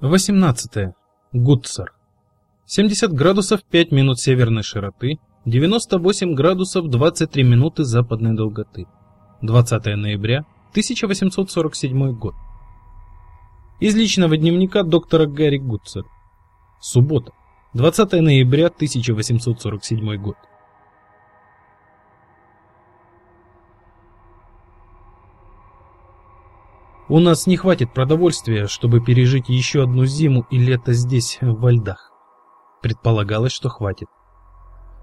18. Гудцер. 70 градусов 5 минут северной широты, 98 градусов 23 минуты западной долготы. 20 ноября 1847 год. Из личного дневника доктора Гарри Гудцер. Суббота, 20 ноября 1847 год. У нас не хватит продовольствия, чтобы пережить еще одну зиму и лето здесь, во льдах. Предполагалось, что хватит.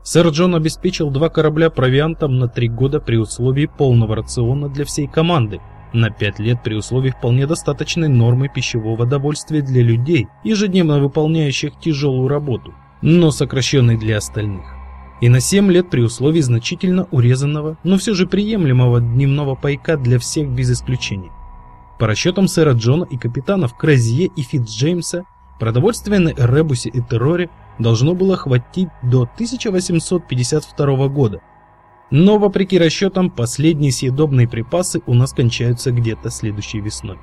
Сэр Джон обеспечил два корабля провиантом на три года при условии полного рациона для всей команды, на пять лет при условии вполне достаточной нормы пищевого довольствия для людей, ежедневно выполняющих тяжелую работу, но сокращенной для остальных. И на 7 лет при условии значительно урезанного, но все же приемлемого дневного пайка для всех без исключения. По расчетам сэра Джона и капитанов Кразье и Фитцджеймса, продовольствия на Эребусе и Терроре должно было хватить до 1852 года. Но, вопреки расчетам, последние съедобные припасы у нас кончаются где-то следующей весной.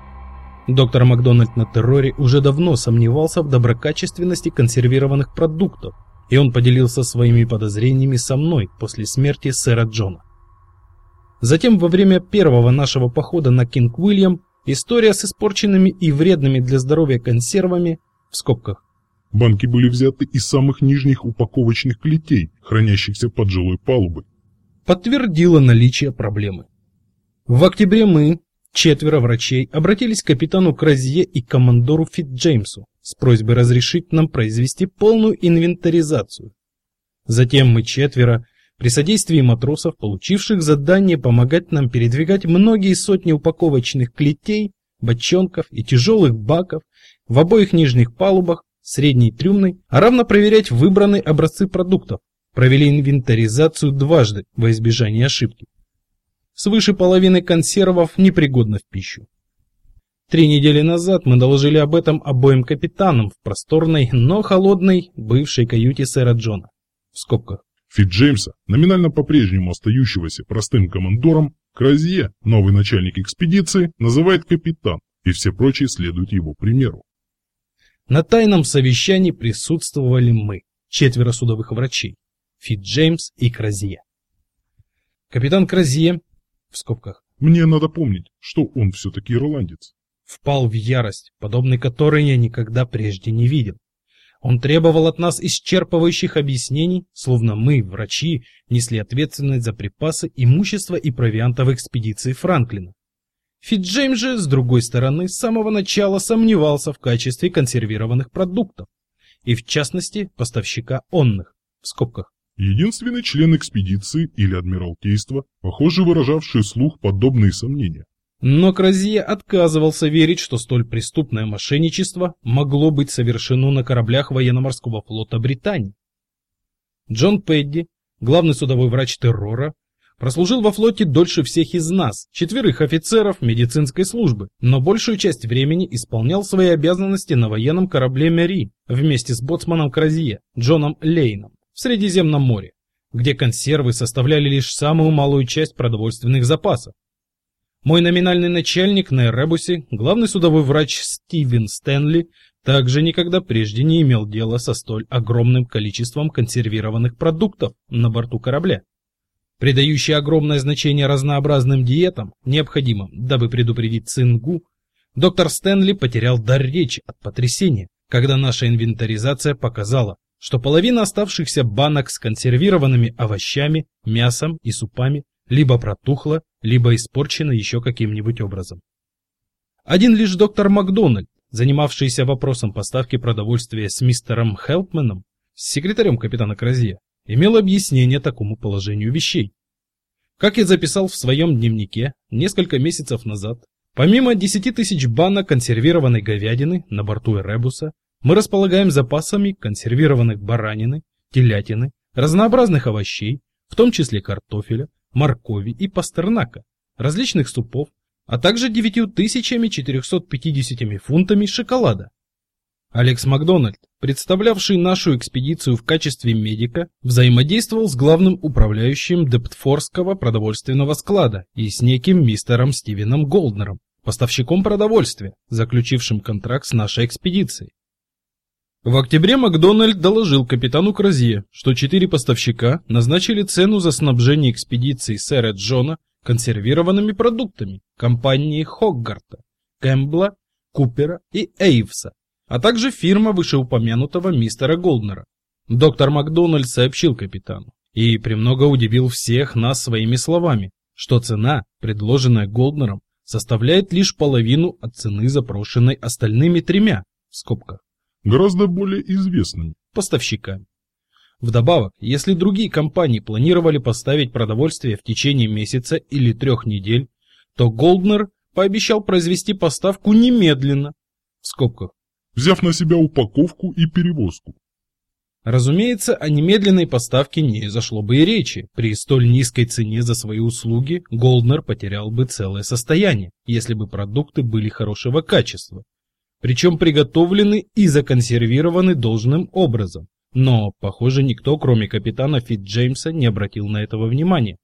Доктор Макдональд на Терроре уже давно сомневался в доброкачественности консервированных продуктов, и он поделился своими подозрениями со мной после смерти сэра Джона. Затем, во время первого нашего похода на Кинг-Уильям, История с испорченными и вредными для здоровья консервами в скобках. Банки были взяты из самых нижних упаковочных клетей, хранящихся под жилой палубой. Подтвердило наличие проблемы. В октябре мы, четверо врачей, обратились к капитану Кразье и командору Фитджеймсу с просьбой разрешить нам произвести полную инвентаризацию. Затем мы четверо при содействии матросов, получивших задание помогать нам передвигать многие сотни упаковочных клетей, бочонков и тяжелых баков в обоих нижних палубах, средней трюмной, а равно проверять выбранные образцы продуктов, провели инвентаризацию дважды во избежание ошибки. Свыше половины консервов непригодно в пищу. Три недели назад мы доложили об этом обоим капитанам в просторной, но холодной бывшей каюте сэра Джона. В скобках. Фит Джеймса, номинально по-прежнему остающегося простым командором, Кразье, новый начальник экспедиции, называет капитан, и все прочие следуют его примеру. На тайном совещании присутствовали мы, четверо судовых врачей, Фит Джеймс и Кразье. Капитан Кразье, в скобках, мне надо помнить, что он все-таки ирландец, впал в ярость, подобной которой я никогда прежде не видел. Он требовал от нас исчерпывающих объяснений, словно мы, врачи, несли ответственность за припасы, имущество и провианта экспедиции Франклина. Фитджейм же, с другой стороны, с самого начала сомневался в качестве консервированных продуктов, и в частности поставщика онных, в скобках. Единственный член экспедиции или адмиралтейства, похоже выражавший слух подобные сомнения. Но Кразье отказывался верить, что столь преступное мошенничество могло быть совершено на кораблях военно-морского флота Британии. Джон Пэдди, главный судовой врач террора, прослужил во флоте дольше всех из нас, четверых офицеров медицинской службы, но большую часть времени исполнял свои обязанности на военном корабле Мэри вместе с боцманом Кразье, Джоном Лейном, в Средиземном море, где консервы составляли лишь самую малую часть продовольственных запасов. Мой номинальный начальник на Эребусе, главный судовой врач Стивен Стэнли, также никогда прежде не имел дела со столь огромным количеством консервированных продуктов на борту корабля. Придающий огромное значение разнообразным диетам, необходимым, дабы предупредить цингу, доктор Стэнли потерял дар речи от потрясения, когда наша инвентаризация показала, что половина оставшихся банок с консервированными овощами, мясом и супами либо протухла, либо испорчена еще каким-нибудь образом. Один лишь доктор Макдональд, занимавшийся вопросом поставки продовольствия с мистером Хелпменом, с секретарем капитана Кразье, имел объяснение такому положению вещей. Как я записал в своем дневнике несколько месяцев назад, помимо 10 тысяч банок консервированной говядины на борту Эребуса, мы располагаем запасами консервированных баранины, телятины, разнообразных овощей, в том числе картофеля, моркови и пастернака, различных супов, а также 9450 фунтами шоколада. Алекс Макдональд, представлявший нашу экспедицию в качестве медика, взаимодействовал с главным управляющим Дептфорского продовольственного склада и с неким мистером Стивеном Голднером, поставщиком продовольствия, заключившим контракт с нашей экспедицией. В октябре Макдональд доложил капитану Кразье, что четыре поставщика назначили цену за снабжение экспедиции сэра Джона консервированными продуктами компании Хоггарта, Кэмпбелла, Купера и Эйвса, а также фирма вышеупомянутого мистера Голднера. Доктор Макдональд сообщил капитану и премного удивил всех нас своими словами, что цена, предложенная Голднером, составляет лишь половину от цены, запрошенной остальными тремя, в скобках, гораздо более известными поставщиками. Вдобавок, если другие компании планировали поставить продовольствие в течение месяца или трех недель, то Голднер пообещал произвести поставку немедленно, в скобках, взяв на себя упаковку и перевозку. Разумеется, о немедленной поставке не зашло бы и речи. При столь низкой цене за свои услуги Голднер потерял бы целое состояние, если бы продукты были хорошего качества причем приготовлены и законсервированы должным образом. Но, похоже, никто, кроме капитана Фит Джеймса, не обратил на этого внимания.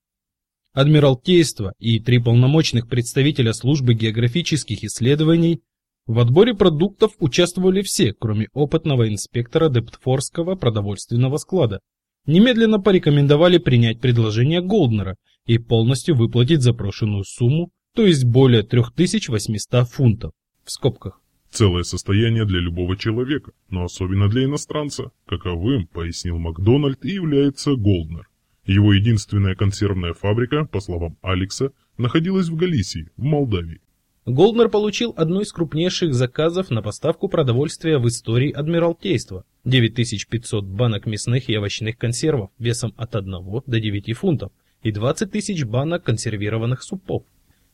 Адмиралтейство и три полномочных представителя службы географических исследований в отборе продуктов участвовали все, кроме опытного инспектора Дептфорского продовольственного склада. Немедленно порекомендовали принять предложение Голднера и полностью выплатить запрошенную сумму, то есть более 3800 фунтов, в скобках. Целое состояние для любого человека, но особенно для иностранца. Каковым, пояснил Макдональд, и является Голднер. Его единственная консервная фабрика, по словам Алекса, находилась в Галисии, в Молдавии. Голднер получил одну из крупнейших заказов на поставку продовольствия в истории Адмиралтейства. 9500 банок мясных и овощных консервов весом от 1 до 9 фунтов и 20 тысяч банок консервированных супов.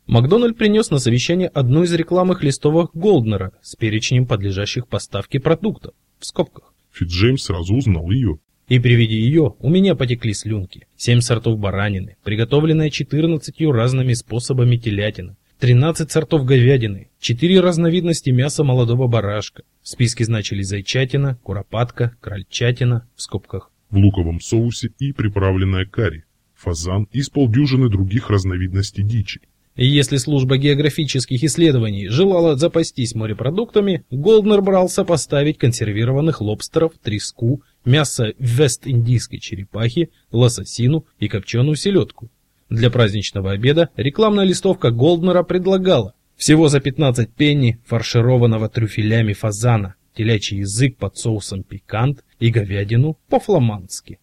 Макдональд принес на совещание одну из рекламных листовок Голднера с перечнем подлежащих поставке продуктов, в скобках. Фитджеймс сразу узнал ее. И при виде ее у меня потекли слюнки. Семь сортов баранины, приготовленная 14 разными способами телятина, 13 сортов говядины, 4 разновидности мяса молодого барашка. В списке значились зайчатина, куропатка, крольчатина, в скобках. В луковом соусе и приправленная карри, фазан и с полдюжины других разновидностей дичи. И если служба географических исследований желала запастись морепродуктами, Голднер брался поставить консервированных лобстеров, треску, мясо вест-индийской черепахи, лососину и копченую селедку. Для праздничного обеда рекламная листовка Голднера предлагала всего за 15 пенни фаршированного трюфелями фазана, телячий язык под соусом пикант и говядину по-фламандски.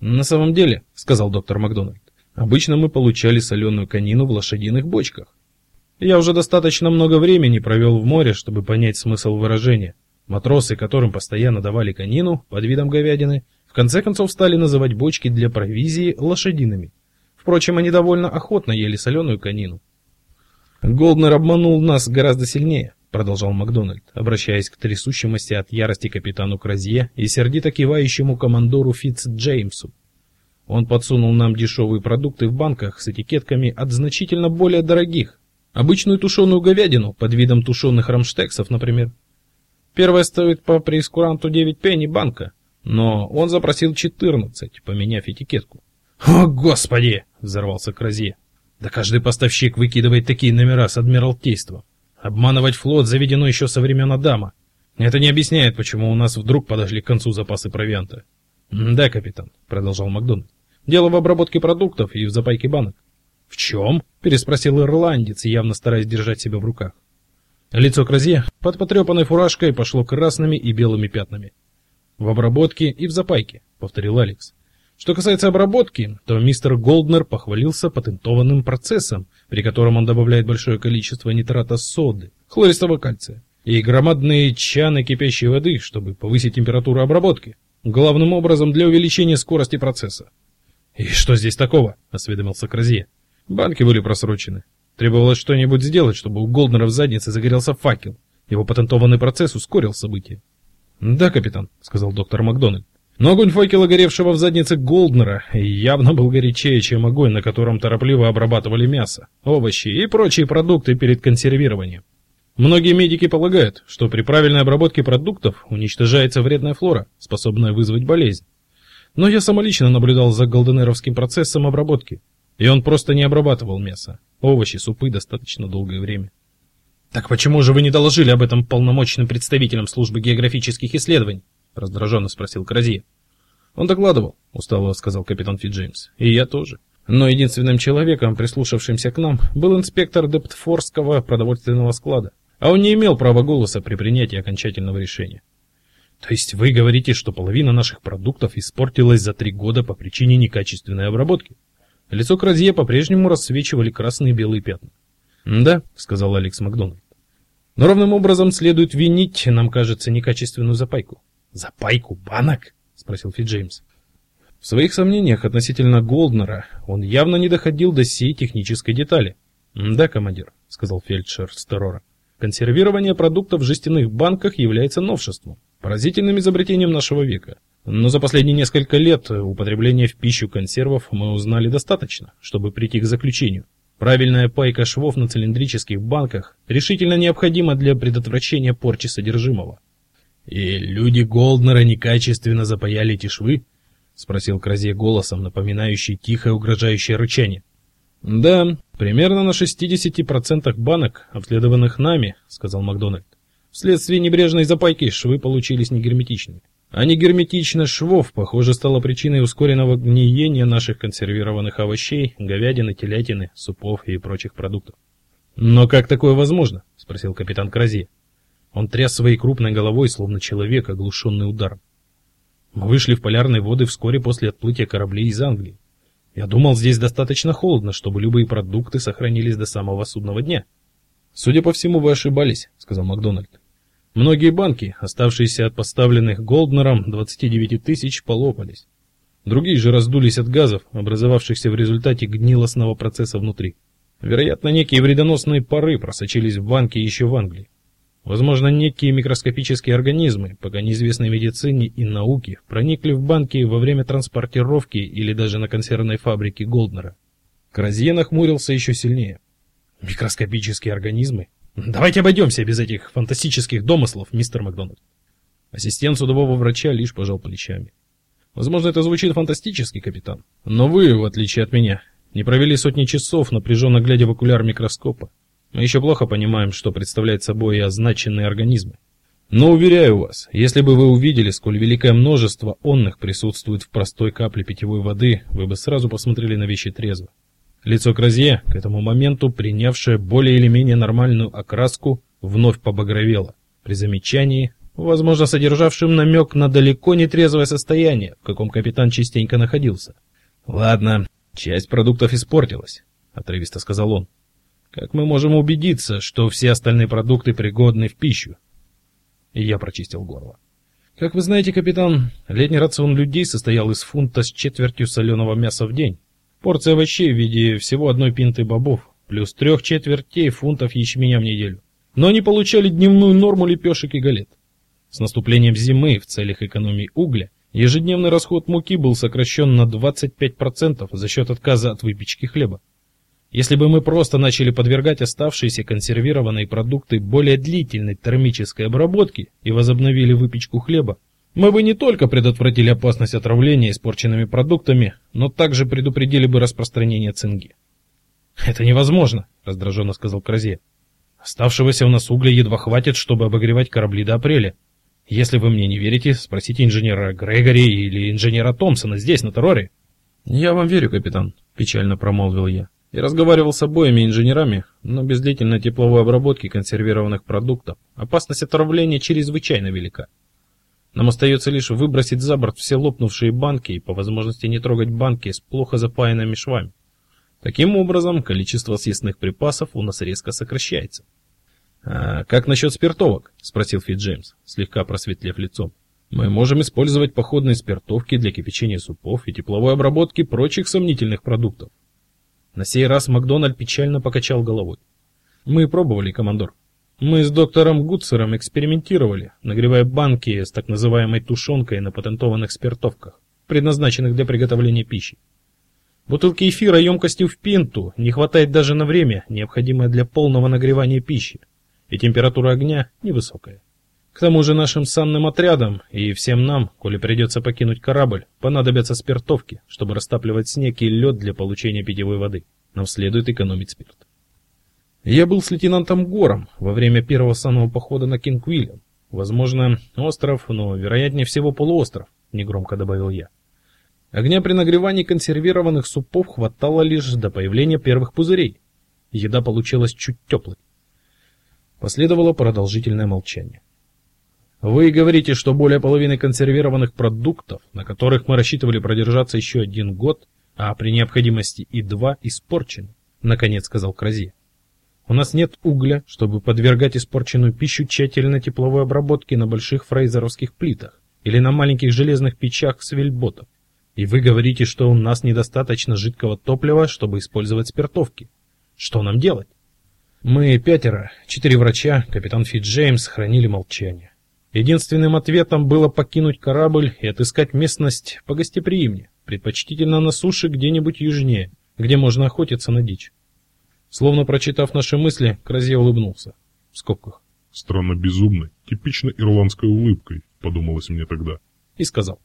«На самом деле», — сказал доктор Макдональд, Обычно мы получали соленую конину в лошадиных бочках. Я уже достаточно много времени провел в море, чтобы понять смысл выражения. Матросы, которым постоянно давали конину под видом говядины, в конце концов стали называть бочки для провизии лошадиными. Впрочем, они довольно охотно ели соленую конину. Голднер обманул нас гораздо сильнее, продолжал Макдональд, обращаясь к трясущемуся от ярости капитану Кразье и сердито кивающему командору Фитц Джеймсу. Он подсунул нам дешевые продукты в банках с этикетками от значительно более дорогих. Обычную тушеную говядину под видом тушеных рамштексов, например. Первая стоит по прескуранту 9 пенни банка, но он запросил 14, поменяв этикетку. «О, Господи!» — взорвался Кразье. «Да каждый поставщик выкидывает такие номера с Адмиралтейства. Обманывать флот заведено еще со времен Адама. Это не объясняет, почему у нас вдруг подошли к концу запасы провианта». «Да, капитан», — продолжал Макдональд. Дело в обработке продуктов и в запайке банок. В чем? переспросил ирландец, явно стараясь держать себя в руках. Лицо Кразье под потрепанной фуражкой пошло красными и белыми пятнами. В обработке и в запайке, повторил Алекс. Что касается обработки, то мистер Голднер похвалился патентованным процессом, при котором он добавляет большое количество нитрата соды, хлористого кальция, и громадные чаны кипящей воды, чтобы повысить температуру обработки, главным образом для увеличения скорости процесса. «И что здесь такого?» — осведомился Кразье. «Банки были просрочены. Требовалось что-нибудь сделать, чтобы у Голднера в заднице загорелся факел. Его патентованный процесс ускорил события». «Да, капитан», — сказал доктор Макдональд. Но огонь факела, горевшего в заднице Голднера, явно был горячее, чем огонь, на котором торопливо обрабатывали мясо, овощи и прочие продукты перед консервированием. Многие медики полагают, что при правильной обработке продуктов уничтожается вредная флора, способная вызвать болезнь. Но я самолично наблюдал за голденеровским процессом обработки, и он просто не обрабатывал мясо, овощи, супы достаточно долгое время. Так почему же вы не доложили об этом полномочным представителям службы географических исследований? раздраженно спросил Кразье. Он докладывал, устало сказал капитан Фиджеймс. И я тоже. Но единственным человеком, прислушавшимся к нам, был инспектор Дептфорского продовольственного склада, а он не имел права голоса при принятии окончательного решения. То есть вы говорите, что половина наших продуктов испортилась за три года по причине некачественной обработки? Лицо Кразье по-прежнему рассвечивали красные и белые пятна. «Да», — сказал Алекс Макдональд. «Но ровным образом следует винить, нам кажется, некачественную запайку». «Запайку банок?» — спросил Фит Джеймс. В своих сомнениях относительно Голднера он явно не доходил до сей технической детали. «Да, командир», — сказал фельдшер Стерора. «Консервирование продуктов в жестяных банках является новшеством, поразительным изобретением нашего века. Но за последние несколько лет употребления в пищу консервов мы узнали достаточно, чтобы прийти к заключению. Правильная пайка швов на цилиндрических банках решительно необходима для предотвращения порчи содержимого. И люди Голднера некачественно запаяли эти швы? спросил Кразе голосом, напоминающий тихое угрожающее рычание. Да, примерно на 60% банок, обследованных нами, сказал Макдональд. Вследствие небрежной запайки швы получились негерметичными. А негерметичность швов, похоже, стала причиной ускоренного гниения наших консервированных овощей, говядины, телятины, супов и прочих продуктов. Но как такое возможно? спросил капитан Крази. Он тряс своей крупной головой, словно человек, оглушенный ударом. Мы вышли в полярные воды вскоре после отплытия кораблей из Англии. Я думал, здесь достаточно холодно, чтобы любые продукты сохранились до самого судного дня. Судя по всему, вы ошибались, сказал Макдональд. Многие банки, оставшиеся от поставленных Голднером 29 тысяч, полопались. Другие же раздулись от газов, образовавшихся в результате гнилостного процесса внутри. Вероятно, некие вредоносные пары просочились в банки еще в Англии. Возможно, некие микроскопические организмы, пока неизвестной медицине и науке, проникли в банки во время транспортировки или даже на консервной фабрике Голднера. Кразье нахмурился еще сильнее. Микроскопические организмы? Давайте обойдемся без этих фантастических домыслов, мистер Макдональд. Ассистент судового врача лишь пожал плечами. Возможно, это звучит фантастически, капитан, но вы, в отличие от меня, не провели сотни часов, напряженно глядя в окуляр микроскопа. Мы еще плохо понимаем, что представляют собой означенные организмы. Но уверяю вас, если бы вы увидели, сколь великое множество онных присутствует в простой капле питьевой воды, вы бы сразу посмотрели на вещи трезво. Лицо Кразье, к этому моменту принявшее более или менее нормальную окраску, вновь побагровело. При замечании, возможно, содержавшем намек на далеко не трезвое состояние, в каком капитан частенько находился. «Ладно, часть продуктов испортилась», — отрывисто сказал он. «Как мы можем убедиться, что все остальные продукты пригодны в пищу?» И я прочистил горло. «Как вы знаете, капитан, летний рацион людей состоял из фунта с четвертью соленого мяса в день». Порция овощей в виде всего одной пинты бобов, плюс трех четвертей фунтов ячменя в неделю. Но они получали дневную норму лепешек и галет. С наступлением зимы в целях экономии угля ежедневный расход муки был сокращен на 25% за счет отказа от выпечки хлеба. Если бы мы просто начали подвергать оставшиеся консервированные продукты более длительной термической обработке и возобновили выпечку хлеба, мы бы не только предотвратили опасность отравления испорченными продуктами, но также предупредили бы распространение цинги. Это невозможно, раздраженно сказал Кразе. Оставшегося у нас угля едва хватит, чтобы обогревать корабли до апреля. Если вы мне не верите, спросите инженера Грегори или инженера Томпсона здесь, на Терроре. Я вам верю, капитан, печально промолвил я. И разговаривал с обоими инженерами, но без длительной тепловой обработки консервированных продуктов опасность отравления чрезвычайно велика. Нам остается лишь выбросить за борт все лопнувшие банки и по возможности не трогать банки с плохо запаянными швами. Таким образом, количество съестных припасов у нас резко сокращается. «А как насчет спиртовок?» – спросил Фит Джеймс, слегка просветлев лицом. «Мы можем использовать походные спиртовки для кипячения супов и тепловой обработки прочих сомнительных продуктов». На сей раз Макдональд печально покачал головой. «Мы пробовали, командор. Мы с доктором Гудсером экспериментировали, нагревая банки с так называемой тушенкой на патентованных спиртовках, предназначенных для приготовления пищи. Бутылки эфира емкостью в пинту не хватает даже на время, необходимое для полного нагревания пищи, и температура огня невысокая. К тому же нашим санным отрядам и всем нам, коли придется покинуть корабль, понадобятся спиртовки, чтобы растапливать снег и лед для получения питьевой воды. Нам следует экономить спирт. Я был с лейтенантом Гором во время первого санного похода на Кинг-Уильям. Возможно, остров, но вероятнее всего полуостров, негромко добавил я. Огня при нагревании консервированных супов хватало лишь до появления первых пузырей. Еда получилась чуть теплой. Последовало продолжительное молчание. Вы говорите, что более половины консервированных продуктов, на которых мы рассчитывали продержаться еще один год, а при необходимости и два, испорчены, наконец сказал Крази. У нас нет угля, чтобы подвергать испорченную пищу тщательной тепловой обработке на больших фрейзеровских плитах или на маленьких железных печах с вельботов. И вы говорите, что у нас недостаточно жидкого топлива, чтобы использовать спиртовки. Что нам делать? Мы пятеро, четыре врача, капитан Фитджеймс хранили молчание. Единственным ответом было покинуть корабль и отыскать местность погостеприимнее, предпочтительно на суше где-нибудь южнее, где можно охотиться на дичь. Словно прочитав наши мысли, Кразе улыбнулся. В скобках. Странно безумной, типично ирландской улыбкой, подумалось мне тогда. И сказал.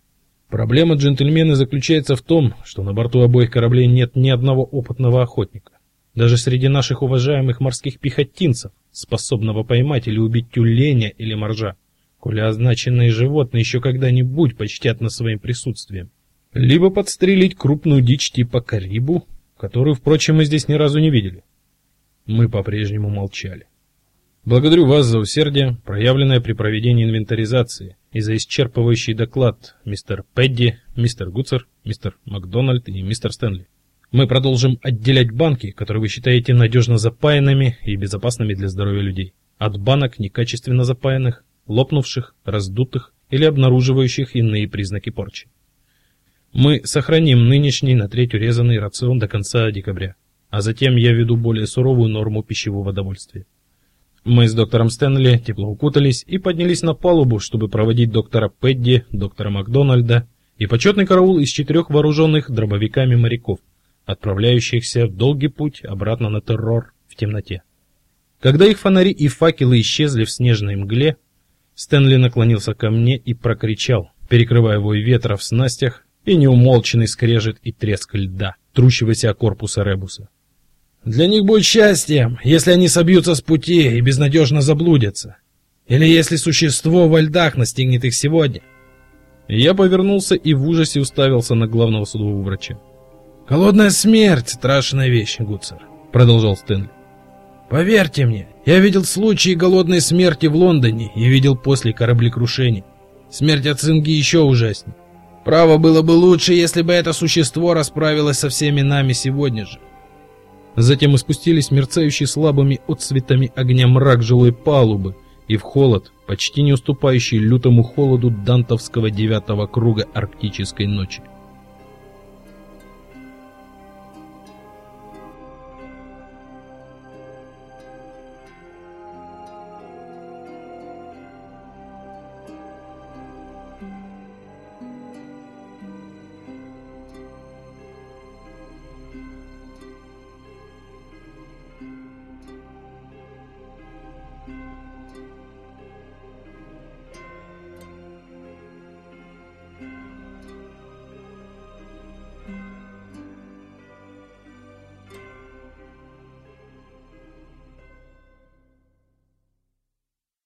Проблема, джентльмены, заключается в том, что на борту обоих кораблей нет ни одного опытного охотника. Даже среди наших уважаемых морских пехотинцев, способного поймать или убить тюленя или моржа коли означенные животные еще когда-нибудь почтят нас своим присутствием. Либо подстрелить крупную дичь типа карибу, которую, впрочем, мы здесь ни разу не видели. Мы по-прежнему молчали. Благодарю вас за усердие, проявленное при проведении инвентаризации, и за исчерпывающий доклад, мистер Пэдди, мистер Гуцер, мистер Макдональд и мистер Стэнли. Мы продолжим отделять банки, которые вы считаете надежно запаянными и безопасными для здоровья людей, от банок некачественно запаянных, лопнувших, раздутых или обнаруживающих иные признаки порчи. Мы сохраним нынешний на треть урезанный рацион до конца декабря, а затем я введу более суровую норму пищевого довольствия. Мы с доктором Стэнли тепло укутались и поднялись на палубу, чтобы проводить доктора Пэдди, доктора Макдональда и почетный караул из четырех вооруженных дробовиками моряков, отправляющихся в долгий путь обратно на террор в темноте. Когда их фонари и факелы исчезли в снежной мгле, Стэнли наклонился ко мне и прокричал, перекрывая вой ветра в снастях и неумолчный скрежет и треск льда, трущегося о корпус Ребуса. Для них будет счастьем, если они собьются с пути и безнадежно заблудятся. Или если существо во льдах настигнет их сегодня. Я повернулся и в ужасе уставился на главного судового врача. «Холодная смерть — страшная вещь, Гуцер», — продолжал Стэнли. «Поверьте мне, я видел случаи голодной смерти в Лондоне и видел после кораблекрушений. Смерть от цинги еще ужаснее. Право было бы лучше, если бы это существо расправилось со всеми нами сегодня же. Затем мы спустились мерцающий слабыми отцветами огня мрак жилой палубы и в холод, почти не уступающий лютому холоду дантовского девятого круга арктической ночи.